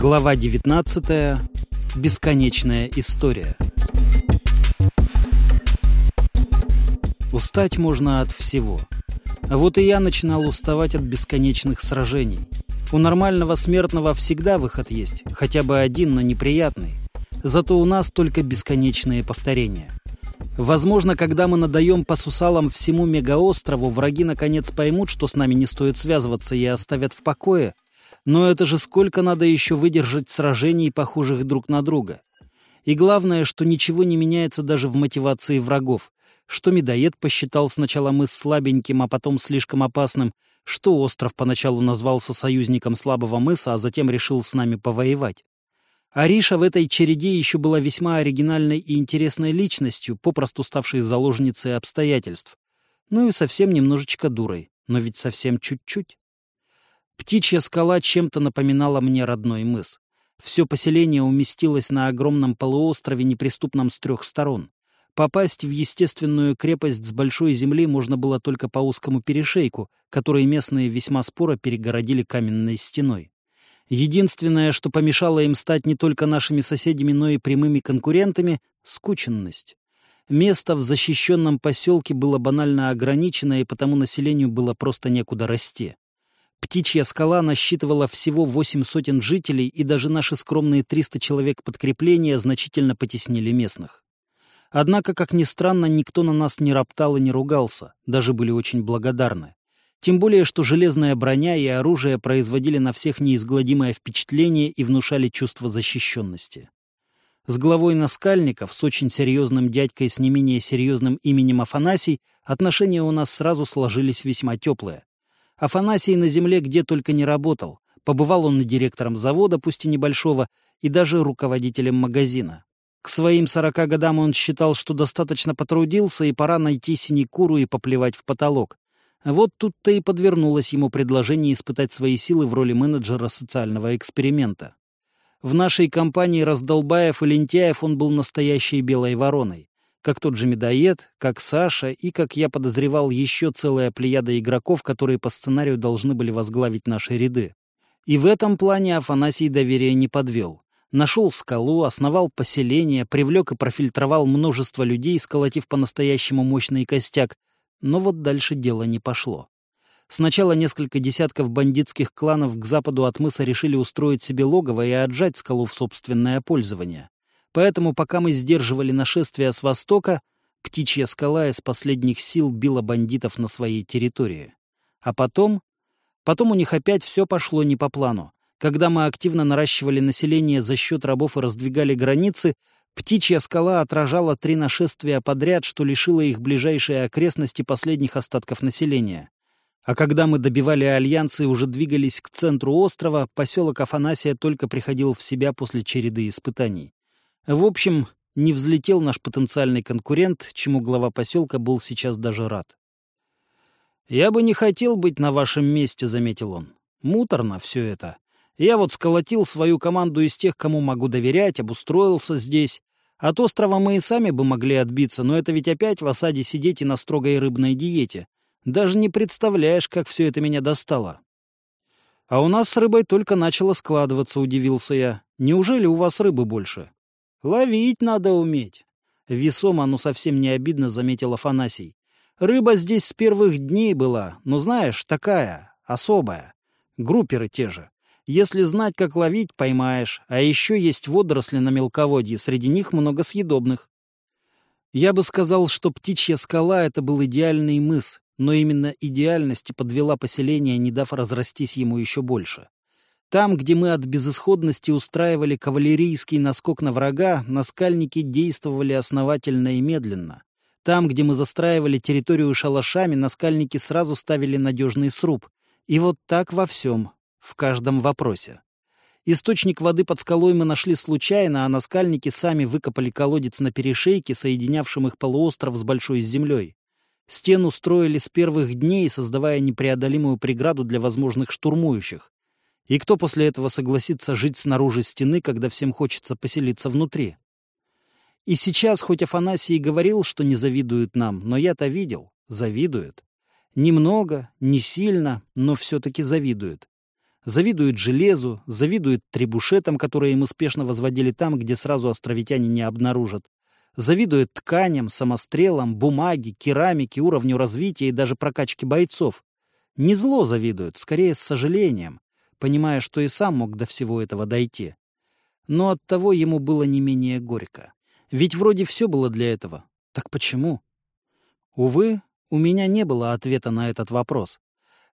Глава 19. Бесконечная история. Устать можно от всего. А вот и я начинал уставать от бесконечных сражений. У нормального смертного всегда выход есть, хотя бы один, но неприятный. Зато у нас только бесконечные повторения. Возможно, когда мы надаем по сусалам всему мегаострову, враги наконец поймут, что с нами не стоит связываться и оставят в покое. Но это же сколько надо еще выдержать сражений, похожих друг на друга. И главное, что ничего не меняется даже в мотивации врагов. Что медоед посчитал сначала мы слабеньким, а потом слишком опасным, что остров поначалу назвался союзником слабого мыса, а затем решил с нами повоевать. Ариша в этой череде еще была весьма оригинальной и интересной личностью, попросту ставшей заложницей обстоятельств. Ну и совсем немножечко дурой, но ведь совсем чуть-чуть. Птичья скала чем-то напоминала мне родной мыс. Все поселение уместилось на огромном полуострове, неприступном с трех сторон. Попасть в естественную крепость с большой земли можно было только по узкому перешейку, который местные весьма споро перегородили каменной стеной. Единственное, что помешало им стать не только нашими соседями, но и прямыми конкурентами — скученность. Место в защищенном поселке было банально ограничено, и потому населению было просто некуда расти. Птичья скала насчитывала всего восемь сотен жителей, и даже наши скромные 300 человек подкрепления значительно потеснили местных. Однако, как ни странно, никто на нас не роптал и не ругался, даже были очень благодарны. Тем более, что железная броня и оружие производили на всех неизгладимое впечатление и внушали чувство защищенности. С главой Наскальников, с очень серьезным дядькой с не менее серьезным именем Афанасий, отношения у нас сразу сложились весьма теплые. Афанасий на земле где только не работал. Побывал он и директором завода, пусть и небольшого, и даже руководителем магазина. К своим сорока годам он считал, что достаточно потрудился, и пора найти синекуру и поплевать в потолок. Вот тут-то и подвернулось ему предложение испытать свои силы в роли менеджера социального эксперимента. В нашей компании раздолбаев и лентяев он был настоящей белой вороной. Как тот же медоед, как Саша и, как я подозревал, еще целая плеяда игроков, которые по сценарию должны были возглавить наши ряды. И в этом плане Афанасий доверия не подвел. Нашел скалу, основал поселение, привлек и профильтровал множество людей, сколотив по-настоящему мощный костяк, но вот дальше дело не пошло. Сначала несколько десятков бандитских кланов к западу от мыса решили устроить себе логово и отжать скалу в собственное пользование. Поэтому, пока мы сдерживали нашествие с востока, птичья скала из последних сил била бандитов на своей территории. А потом... Потом у них опять все пошло не по плану. Когда мы активно наращивали население за счет рабов и раздвигали границы, Птичья скала отражала три нашествия подряд, что лишило их ближайшие окрестности последних остатков населения. А когда мы добивали альянсы и уже двигались к центру острова, поселок Афанасия только приходил в себя после череды испытаний. В общем, не взлетел наш потенциальный конкурент, чему глава поселка был сейчас даже рад. «Я бы не хотел быть на вашем месте», — заметил он. «Муторно все это. Я вот сколотил свою команду из тех, кому могу доверять, обустроился здесь. От острова мы и сами бы могли отбиться, но это ведь опять в осаде сидеть и на строгой рыбной диете. Даже не представляешь, как все это меня достало. А у нас с рыбой только начало складываться, удивился я. Неужели у вас рыбы больше? Ловить надо уметь. Весомо, но совсем не обидно, заметил Афанасий. Рыба здесь с первых дней была, но знаешь, такая, особая. Групперы те же. Если знать, как ловить, поймаешь. А еще есть водоросли на мелководье, среди них много съедобных. Я бы сказал, что птичья скала — это был идеальный мыс, но именно идеальность подвела поселение, не дав разрастись ему еще больше. Там, где мы от безысходности устраивали кавалерийский наскок на врага, наскальники действовали основательно и медленно. Там, где мы застраивали территорию шалашами, наскальники сразу ставили надежный сруб. И вот так во всем, в каждом вопросе. Источник воды под скалой мы нашли случайно, а наскальники сами выкопали колодец на перешейке, соединявшем их полуостров с большой землей. Стену строили с первых дней, создавая непреодолимую преграду для возможных штурмующих. И кто после этого согласится жить снаружи стены, когда всем хочется поселиться внутри? И сейчас, хоть Афанасий и говорил, что не завидуют нам, но я-то видел, завидуют. Немного, не сильно, но все-таки завидуют. Завидуют железу, завидуют требушетам, которые мы спешно возводили там, где сразу островитяне не обнаружат. Завидуют тканям, самострелам, бумаге, керамике, уровню развития и даже прокачке бойцов. Не зло завидуют, скорее с сожалением, понимая, что и сам мог до всего этого дойти. Но оттого ему было не менее горько. Ведь вроде все было для этого. Так почему? Увы, у меня не было ответа на этот вопрос.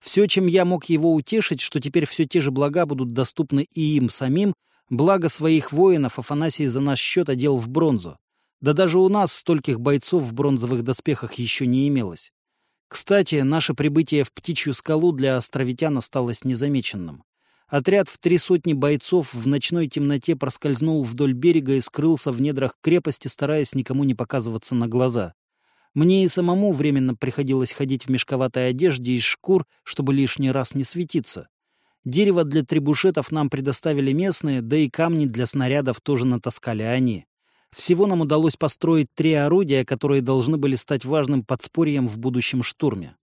Все, чем я мог его утешить, что теперь все те же блага будут доступны и им самим, благо своих воинов Афанасий за наш счет одел в бронзу. Да даже у нас стольких бойцов в бронзовых доспехах еще не имелось. Кстати, наше прибытие в Птичью скалу для островитян осталось незамеченным. Отряд в три сотни бойцов в ночной темноте проскользнул вдоль берега и скрылся в недрах крепости, стараясь никому не показываться на глаза. Мне и самому временно приходилось ходить в мешковатой одежде из шкур, чтобы лишний раз не светиться. Дерево для требушетов нам предоставили местные, да и камни для снарядов тоже натаскали они. Всего нам удалось построить три орудия, которые должны были стать важным подспорьем в будущем штурме.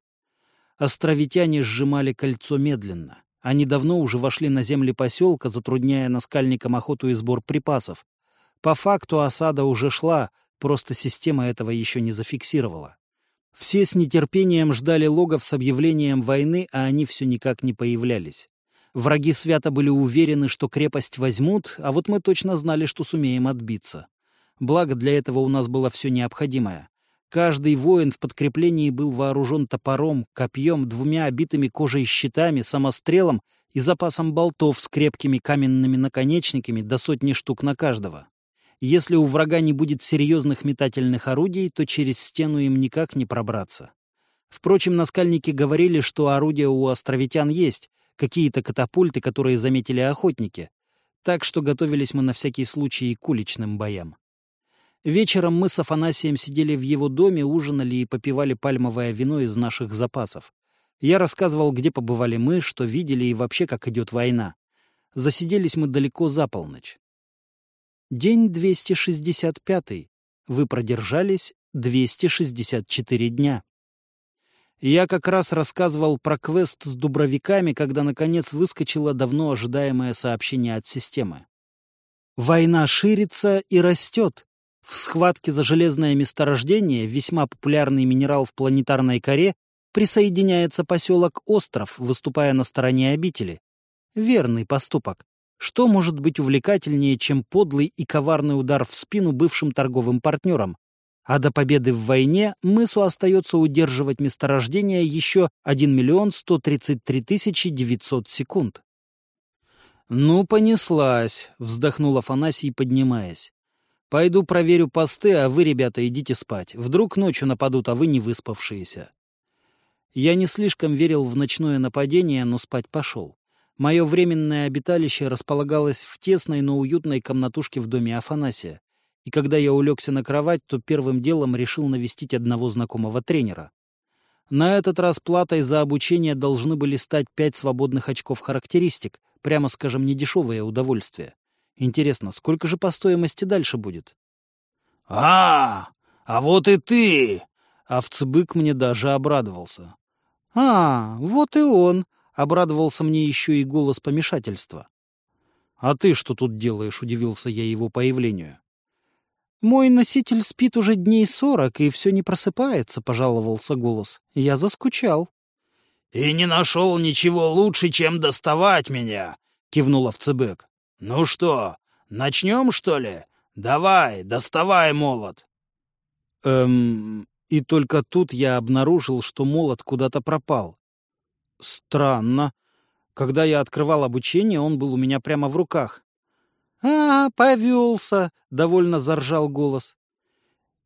Островитяне сжимали кольцо медленно. Они давно уже вошли на земли поселка, затрудняя наскальникам охоту и сбор припасов. По факту осада уже шла, просто система этого еще не зафиксировала. Все с нетерпением ждали логов с объявлением войны, а они все никак не появлялись. Враги свято были уверены, что крепость возьмут, а вот мы точно знали, что сумеем отбиться. Благо, для этого у нас было все необходимое. Каждый воин в подкреплении был вооружен топором, копьем, двумя обитыми кожей щитами, самострелом и запасом болтов с крепкими каменными наконечниками до сотни штук на каждого. Если у врага не будет серьезных метательных орудий, то через стену им никак не пробраться. Впрочем, наскальники говорили, что орудия у островитян есть, какие-то катапульты, которые заметили охотники. Так что готовились мы на всякий случай и к уличным боям. Вечером мы с Афанасием сидели в его доме, ужинали и попивали пальмовое вино из наших запасов. Я рассказывал, где побывали мы, что видели и вообще, как идет война. Засиделись мы далеко за полночь. День 265. Вы продержались 264 дня. Я как раз рассказывал про квест с дубровиками, когда, наконец, выскочило давно ожидаемое сообщение от системы. Война ширится и растет. В схватке за железное месторождение, весьма популярный минерал в планетарной коре, присоединяется поселок Остров, выступая на стороне обители. Верный поступок. Что может быть увлекательнее, чем подлый и коварный удар в спину бывшим торговым партнерам? А до победы в войне мысу остается удерживать месторождение еще 1 миллион 133 тысячи 900 секунд. «Ну, понеслась», — вздохнул Афанасий, поднимаясь. Пойду проверю посты, а вы, ребята, идите спать. Вдруг ночью нападут, а вы не выспавшиеся. Я не слишком верил в ночное нападение, но спать пошел. Мое временное обиталище располагалось в тесной, но уютной комнатушке в доме Афанасия. И когда я улегся на кровать, то первым делом решил навестить одного знакомого тренера. На этот раз платой за обучение должны были стать пять свободных очков характеристик, прямо скажем, недешевое удовольствие. Интересно, сколько же по стоимости дальше будет? — А, а вот и ты! Овцебык мне даже обрадовался. — А, вот и он! — обрадовался мне еще и голос помешательства. — А ты что тут делаешь? — удивился я его появлению. — Мой носитель спит уже дней сорок и все не просыпается, — пожаловался голос. Я заскучал. — И не нашел ничего лучше, чем доставать меня, — кивнул овцебек. «Ну что, начнем, что ли? Давай, доставай молот!» Эм... И только тут я обнаружил, что молот куда-то пропал. Странно. Когда я открывал обучение, он был у меня прямо в руках. «А, повелся!» — довольно заржал голос.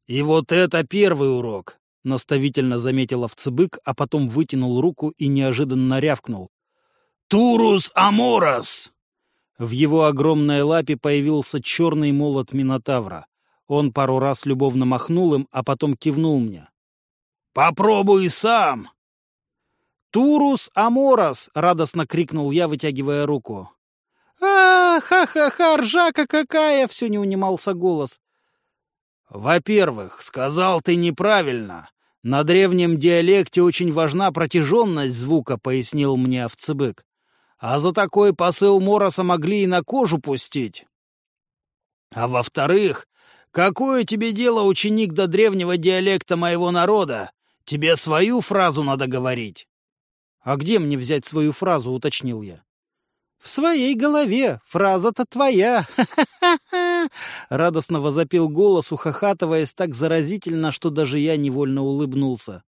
«И вот это первый урок!» — наставительно заметил овцебык, а потом вытянул руку и неожиданно рявкнул. «Турус Аморос!» В его огромной лапе появился черный молот Минотавра. Он пару раз любовно махнул им, а потом кивнул мне. «Попробуй сам!» «Турус Аморос!» — радостно крикнул я, вытягивая руку. «А, ха-ха-ха, ржака какая!» — все не унимался голос. «Во-первых, сказал ты неправильно. На древнем диалекте очень важна протяженность звука», — пояснил мне овцебык. А за такой посыл Мороса могли и на кожу пустить. А во-вторых, какое тебе дело, ученик до древнего диалекта моего народа? Тебе свою фразу надо говорить. А где мне взять свою фразу, уточнил я. В своей голове. Фраза-то твоя. Радостно возопил голос, ухахатываясь так заразительно, что даже я невольно улыбнулся.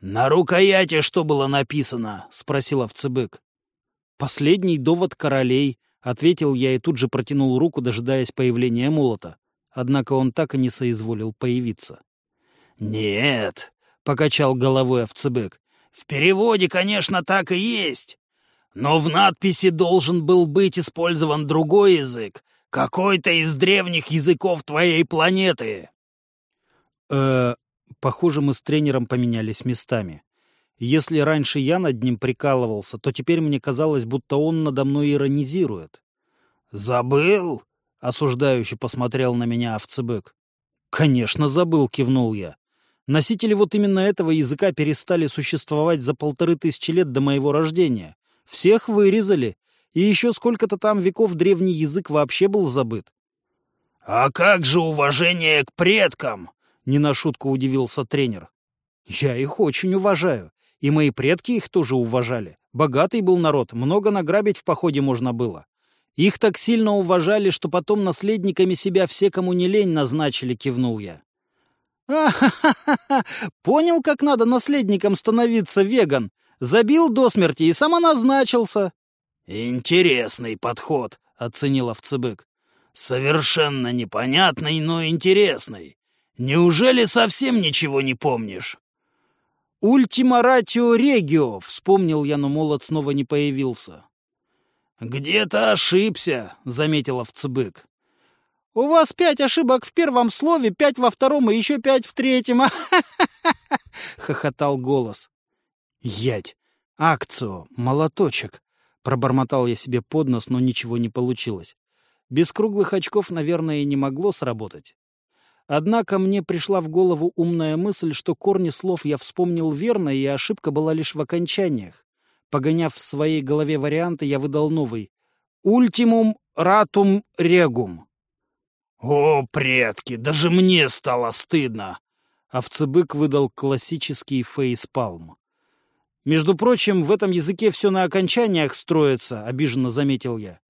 «На рукояти что было написано?» — спросил овцебык. «Последний довод королей», — ответил я и тут же протянул руку, дожидаясь появления молота. Однако он так и не соизволил появиться. «Нет», — покачал головой овцебык, — «в переводе, конечно, так и есть. Но в надписи должен был быть использован другой язык, какой-то из древних языков твоей планеты. Э, похоже, мы с тренером поменялись местами. Если раньше я над ним прикалывался, то теперь мне казалось, будто он надо мной иронизирует. «Забыл?» — осуждающе посмотрел на меня овцебык. «Конечно, забыл», — кивнул я. Носители вот именно этого языка перестали существовать за полторы тысячи лет до моего рождения. Всех вырезали, и еще сколько-то там веков древний язык вообще был забыт. «А как же уважение к предкам?» — не на шутку удивился тренер. «Я их очень уважаю, и мои предки их тоже уважали. Богатый был народ, много награбить в походе можно было. Их так сильно уважали, что потом наследниками себя все, кому не лень, назначили», — кивнул я. «А-ха-ха-ха! Понял, как надо наследником становиться, веган? Забил до смерти и самоназначился. «Интересный подход», — оценил овцебык. «Совершенно непонятный, но интересный. Неужели совсем ничего не помнишь?» «Ультима ратио регио», — вспомнил я, но молот снова не появился. «Где-то ошибся», — заметил овцебык. «У вас пять ошибок в первом слове, пять во втором и еще пять в третьем», — хохотал голос. Ять! Акцию! Молоточек! Пробормотал я себе под нос, но ничего не получилось. Без круглых очков, наверное, и не могло сработать. Однако мне пришла в голову умная мысль, что корни слов я вспомнил верно, и ошибка была лишь в окончаниях. Погоняв в своей голове варианты, я выдал новый. «Ультимум ратум регум». «О, предки, даже мне стало стыдно!» Овцебык выдал классический фейспалм. «Между прочим, в этом языке все на окончаниях строится», — обиженно заметил я.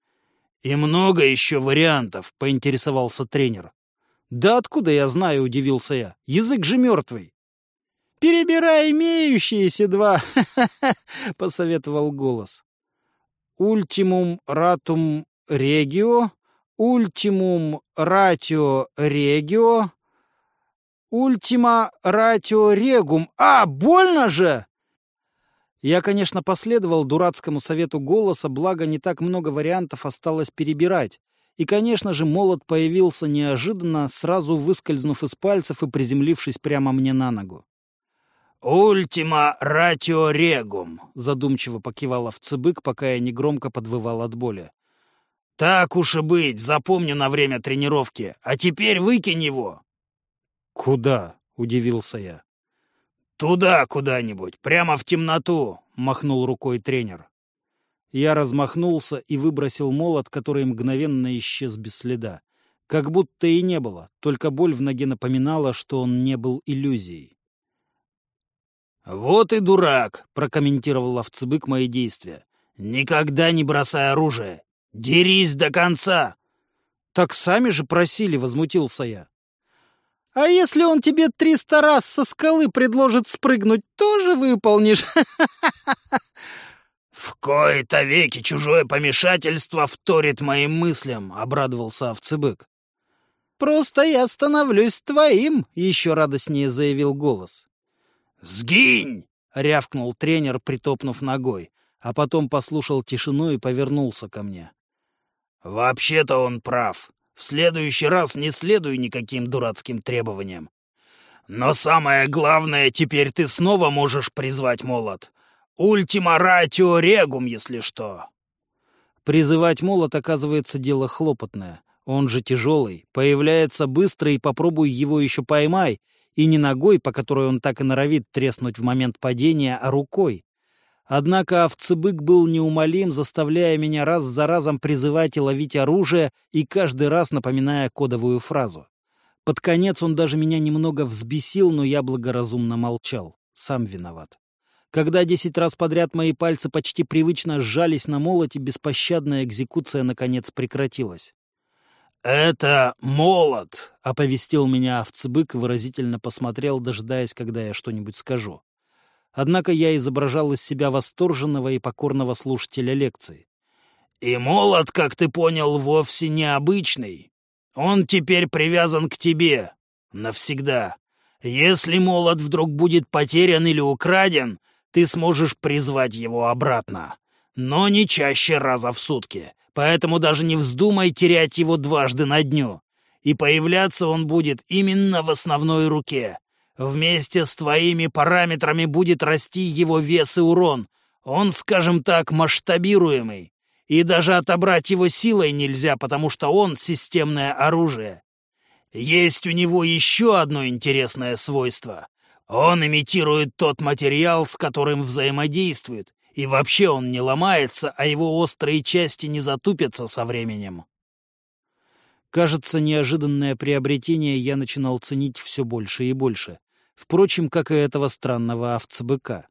«И много еще вариантов», — поинтересовался тренер. «Да откуда я знаю?» — удивился я. «Язык же мертвый». «Перебирай имеющиеся два», — посоветовал голос. «Ультимум ратум регио, ультимум ратио регио, ультима ратио регум. А, больно же!» Я, конечно, последовал дурацкому совету голоса, благо не так много вариантов осталось перебирать. И, конечно же, молот появился неожиданно, сразу выскользнув из пальцев и приземлившись прямо мне на ногу. «Ультима ратио регум», — задумчиво покивал овцебык, пока я негромко подвывал от боли. «Так уж и быть, запомню на время тренировки. А теперь выкинь его». «Куда?» — удивился я. «Туда куда-нибудь, прямо в темноту», — махнул рукой тренер. Я размахнулся и выбросил молот, который мгновенно исчез без следа. Как будто и не было, только боль в ноге напоминала, что он не был иллюзией. «Вот и дурак!» — прокомментировал овцебык мои действия. «Никогда не бросай оружие! Дерись до конца!» «Так сами же просили!» — возмутился я. А если он тебе триста раз со скалы предложит спрыгнуть, тоже выполнишь? В кои-то веки чужое помешательство вторит моим мыслям, обрадовался овцебык. Просто я становлюсь твоим, еще радостнее заявил голос. Сгинь! рявкнул тренер, притопнув ногой, а потом послушал тишину и повернулся ко мне. Вообще-то он прав. В следующий раз не следуй никаким дурацким требованиям. Но самое главное, теперь ты снова можешь призвать молот. Ультима ратио регум, если что. Призывать молот, оказывается, дело хлопотное. Он же тяжелый, появляется быстро, и попробуй его еще поймай, и не ногой, по которой он так и норовит треснуть в момент падения, а рукой. Однако овцебык был неумолим, заставляя меня раз за разом призывать и ловить оружие, и каждый раз напоминая кодовую фразу. Под конец он даже меня немного взбесил, но я благоразумно молчал. Сам виноват. Когда десять раз подряд мои пальцы почти привычно сжались на молоте, беспощадная экзекуция наконец прекратилась. «Это молот!» — оповестил меня овцебык и выразительно посмотрел, дожидаясь, когда я что-нибудь скажу. Однако я изображал из себя восторженного и покорного слушателя лекции. «И молот, как ты понял, вовсе не обычный. Он теперь привязан к тебе. Навсегда. Если молот вдруг будет потерян или украден, ты сможешь призвать его обратно. Но не чаще раза в сутки. Поэтому даже не вздумай терять его дважды на дню. И появляться он будет именно в основной руке. Вместе с твоими параметрами будет расти его вес и урон. Он, скажем так, масштабируемый. И даже отобрать его силой нельзя, потому что он — системное оружие. Есть у него еще одно интересное свойство. Он имитирует тот материал, с которым взаимодействует, и вообще он не ломается, а его острые части не затупятся со временем. Кажется, неожиданное приобретение я начинал ценить все больше и больше. Впрочем, как и этого странного овцебыка.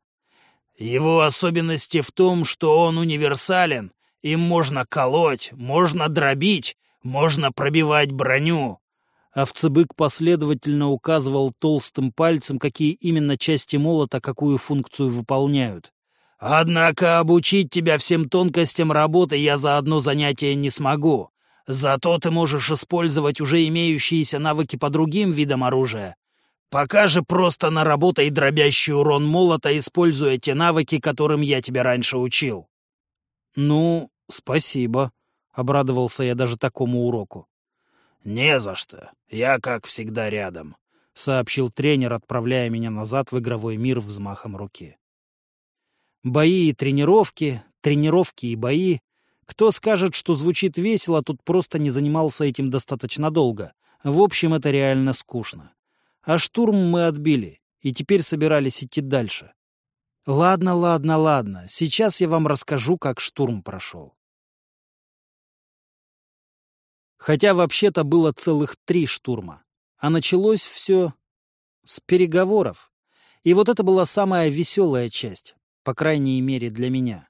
Его особенности в том, что он универсален им можно колоть, можно дробить, можно пробивать броню. Овцебык последовательно указывал толстым пальцем, какие именно части молота какую функцию выполняют. «Однако обучить тебя всем тонкостям работы я за одно занятие не смогу. Зато ты можешь использовать уже имеющиеся навыки по другим видам оружия. Пока же просто наработай дробящий урон молота, используя те навыки, которым я тебя раньше учил». «Ну, «Спасибо», — обрадовался я даже такому уроку. «Не за что. Я, как всегда, рядом», — сообщил тренер, отправляя меня назад в игровой мир взмахом руки. Бои и тренировки, тренировки и бои. Кто скажет, что звучит весело, тут просто не занимался этим достаточно долго. В общем, это реально скучно. А штурм мы отбили, и теперь собирались идти дальше. Ладно, ладно, ладно, сейчас я вам расскажу, как штурм прошел. Хотя вообще-то было целых три штурма. А началось все с переговоров. И вот это была самая веселая часть, по крайней мере для меня.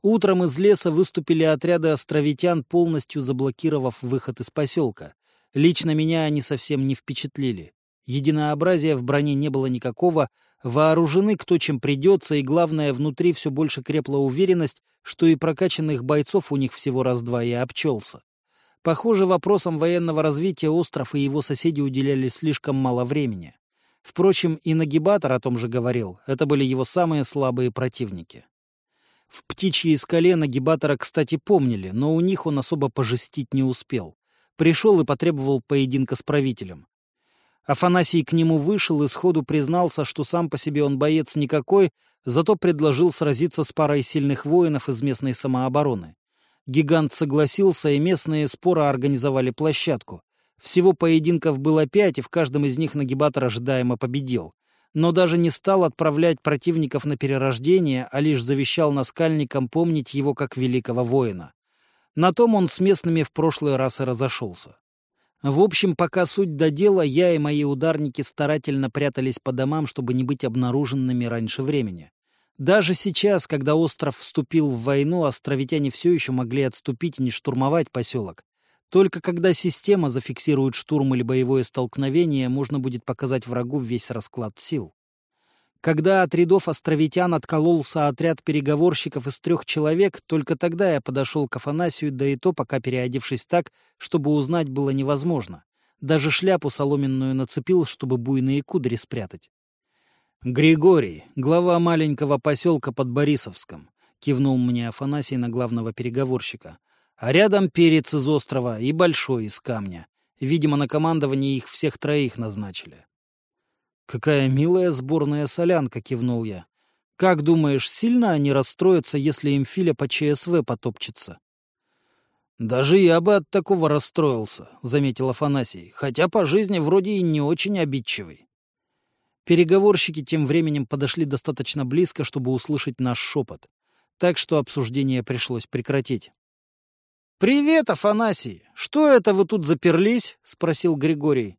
Утром из леса выступили отряды островитян, полностью заблокировав выход из поселка. Лично меня они совсем не впечатлили. Единообразия в броне не было никакого, вооружены кто чем придется, и главное, внутри все больше крепла уверенность, что и прокачанных бойцов у них всего раз-два и обчелся. Похоже, вопросам военного развития остров и его соседи уделяли слишком мало времени. Впрочем, и Нагибатор о том же говорил, это были его самые слабые противники. В птичьей скале Нагибатора, кстати, помнили, но у них он особо пожестить не успел. Пришел и потребовал поединка с правителем. Афанасий к нему вышел и сходу признался, что сам по себе он боец никакой, зато предложил сразиться с парой сильных воинов из местной самообороны. Гигант согласился, и местные споры организовали площадку. Всего поединков было пять, и в каждом из них нагибатор ожидаемо победил. Но даже не стал отправлять противников на перерождение, а лишь завещал наскальникам помнить его как великого воина. На том он с местными в прошлый раз и разошелся. В общем, пока суть до дела, я и мои ударники старательно прятались по домам, чтобы не быть обнаруженными раньше времени. Даже сейчас, когда остров вступил в войну, островитяне все еще могли отступить и не штурмовать поселок. Только когда система зафиксирует штурм или боевое столкновение, можно будет показать врагу весь расклад сил. Когда от рядов островитян откололся отряд переговорщиков из трех человек, только тогда я подошел к Афанасию, да и то пока переодевшись так, чтобы узнать было невозможно. Даже шляпу соломенную нацепил, чтобы буйные кудри спрятать. «Григорий, глава маленького поселка под Борисовском», — кивнул мне Афанасий на главного переговорщика. «А рядом перец из острова и большой из камня. Видимо, на командование их всех троих назначили». «Какая милая сборная солянка», — кивнул я. «Как думаешь, сильно они расстроятся, если им Филя по ЧСВ потопчется?» «Даже я бы от такого расстроился», — заметил Афанасий, «хотя по жизни вроде и не очень обидчивый». Переговорщики тем временем подошли достаточно близко, чтобы услышать наш шепот. Так что обсуждение пришлось прекратить. «Привет, Афанасий! Что это вы тут заперлись?» — спросил Григорий.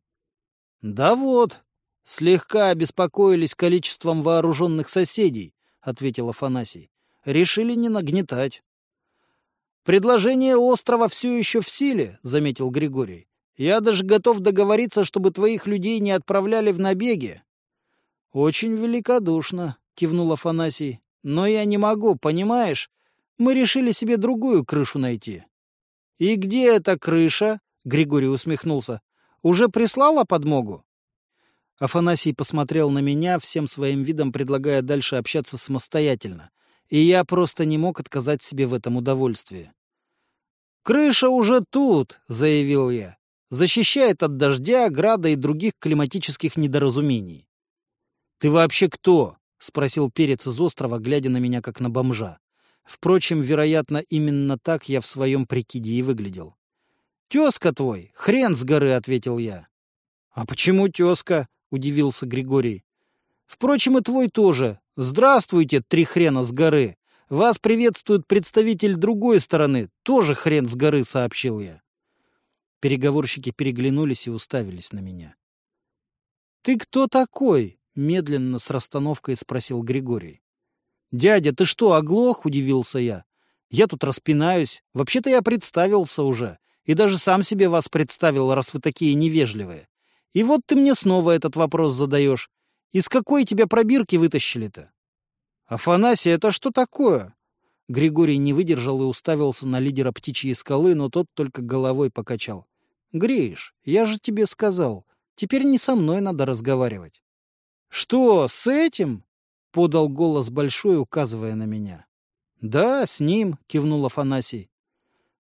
«Да вот, слегка обеспокоились количеством вооруженных соседей», — ответил Афанасий. «Решили не нагнетать». «Предложение острова все еще в силе», — заметил Григорий. «Я даже готов договориться, чтобы твоих людей не отправляли в набеги». «Очень великодушно», — кивнул Афанасий. «Но я не могу, понимаешь? Мы решили себе другую крышу найти». «И где эта крыша?» — Григорий усмехнулся. «Уже прислала подмогу?» Афанасий посмотрел на меня, всем своим видом предлагая дальше общаться самостоятельно, и я просто не мог отказать себе в этом удовольствии. «Крыша уже тут», — заявил я. «Защищает от дождя, града и других климатических недоразумений». «Ты вообще кто?» — спросил перец из острова, глядя на меня как на бомжа. Впрочем, вероятно, именно так я в своем прикиде и выглядел. «Тезка твой! Хрен с горы!» — ответил я. «А почему тезка?» — удивился Григорий. «Впрочем, и твой тоже. Здравствуйте, три хрена с горы. Вас приветствует представитель другой стороны, тоже хрен с горы, сообщил я. Переговорщики переглянулись и уставились на меня. «Ты кто такой?» — медленно с расстановкой спросил Григорий. «Дядя, ты что, оглох?» — удивился я. «Я тут распинаюсь. Вообще-то я представился уже. И даже сам себе вас представил, раз вы такие невежливые. И вот ты мне снова этот вопрос задаешь. Из какой тебя пробирки вытащили-то?» «Афанасий, это что такое?» Григорий не выдержал и уставился на лидера птичьей скалы, но тот только головой покачал. «Гриш, я же тебе сказал, теперь не со мной надо разговаривать». «Что, с этим?» — подал голос большой, указывая на меня. «Да, с ним», — кивнул Афанасий.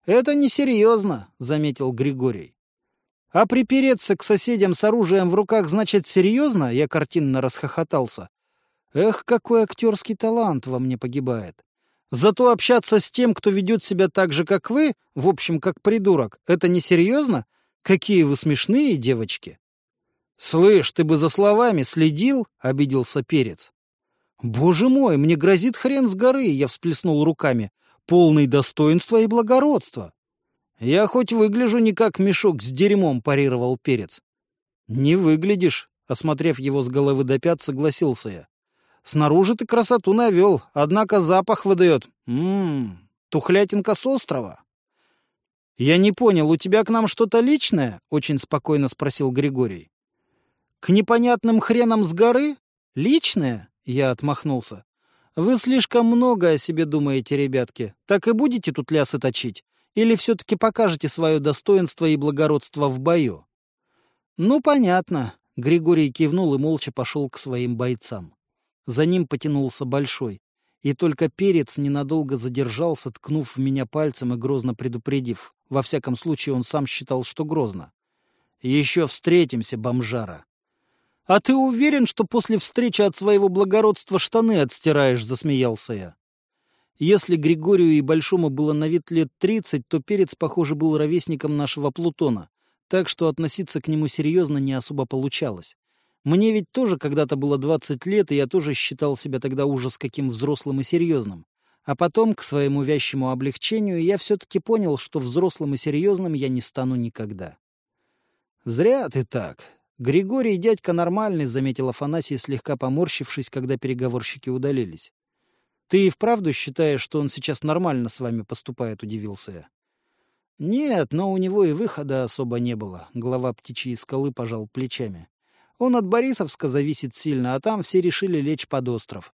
«Это несерьезно», — заметил Григорий. «А припереться к соседям с оружием в руках значит серьезно?» — я картинно расхохотался. Эх, какой актерский талант во мне погибает. Зато общаться с тем, кто ведет себя так же, как вы, в общем, как придурок, это несерьезно? Какие вы смешные, девочки!» «Слышь, ты бы за словами следил?» — обиделся Перец. «Боже мой, мне грозит хрен с горы!» — я всплеснул руками. «Полный достоинства и благородства!» «Я хоть выгляжу не как мешок с дерьмом», — парировал Перец. «Не выглядишь», — осмотрев его с головы до пят, согласился я. Снаружи ты красоту навел, однако запах выдает. Ммм, тухлятинка с острова. «Я не понял, у тебя к нам что-то личное?» — очень спокойно спросил Григорий. «К непонятным хренам с горы? Личное?» — я отмахнулся. «Вы слишком много о себе думаете, ребятки. Так и будете тут лясы точить? Или все-таки покажете свое достоинство и благородство в бою?» «Ну, понятно», — Григорий кивнул и молча пошел к своим бойцам. За ним потянулся большой. И только перец ненадолго задержался, ткнув в меня пальцем и грозно предупредив. Во всяком случае, он сам считал, что грозно. «Еще встретимся, бомжара!» «А ты уверен, что после встречи от своего благородства штаны отстираешь?» — засмеялся я. Если Григорию и Большому было на вид лет тридцать, то Перец, похоже, был ровесником нашего Плутона, так что относиться к нему серьезно не особо получалось. Мне ведь тоже когда-то было 20 лет, и я тоже считал себя тогда ужас каким взрослым и серьезным. А потом, к своему вящему облегчению, я все-таки понял, что взрослым и серьезным я не стану никогда. «Зря ты так. Григорий дядька нормальный», — заметил Афанасий, слегка поморщившись, когда переговорщики удалились. «Ты и вправду считаешь, что он сейчас нормально с вами поступает?» — удивился я. «Нет, но у него и выхода особо не было», — глава птичьей скалы пожал плечами. Он от Борисовска зависит сильно, а там все решили лечь под остров.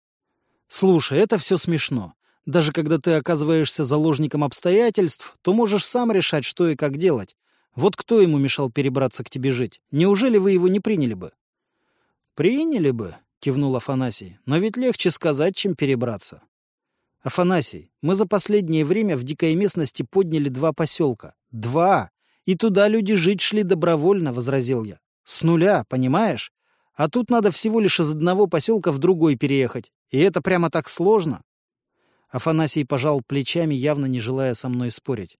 Слушай, это все смешно. Даже когда ты оказываешься заложником обстоятельств, то можешь сам решать, что и как делать. Вот кто ему мешал перебраться к тебе жить? Неужели вы его не приняли бы? Приняли бы, кивнул Афанасий. Но ведь легче сказать, чем перебраться. Афанасий, мы за последнее время в дикой местности подняли два поселка. Два! И туда люди жить шли добровольно, возразил я. С нуля, понимаешь? А тут надо всего лишь из одного поселка в другой переехать. И это прямо так сложно. Афанасий пожал плечами, явно не желая со мной спорить.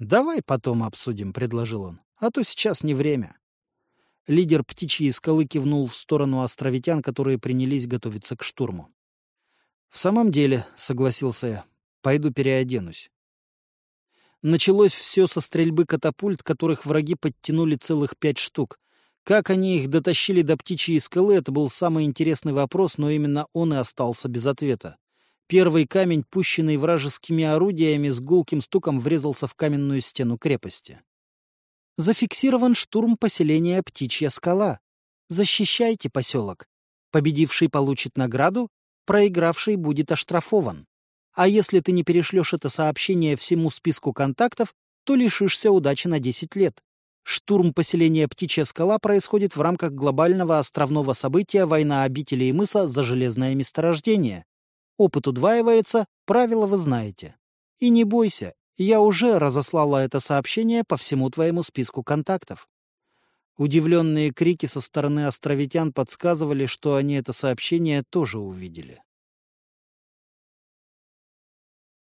«Давай потом обсудим», — предложил он. «А то сейчас не время». Лидер птичьей скалы кивнул в сторону островитян, которые принялись готовиться к штурму. «В самом деле», — согласился я, — «пойду переоденусь». Началось все со стрельбы катапульт, которых враги подтянули целых пять штук. Как они их дотащили до птичьей скалы, это был самый интересный вопрос, но именно он и остался без ответа. Первый камень, пущенный вражескими орудиями, с гулким стуком врезался в каменную стену крепости. Зафиксирован штурм поселения Птичья скала. Защищайте поселок. Победивший получит награду, проигравший будет оштрафован. А если ты не перешлешь это сообщение всему списку контактов, то лишишься удачи на 10 лет. Штурм поселения Птичья скала происходит в рамках глобального островного события «Война обителей мыса за железное месторождение». Опыт удваивается, правила вы знаете. И не бойся, я уже разослала это сообщение по всему твоему списку контактов. Удивленные крики со стороны островитян подсказывали, что они это сообщение тоже увидели.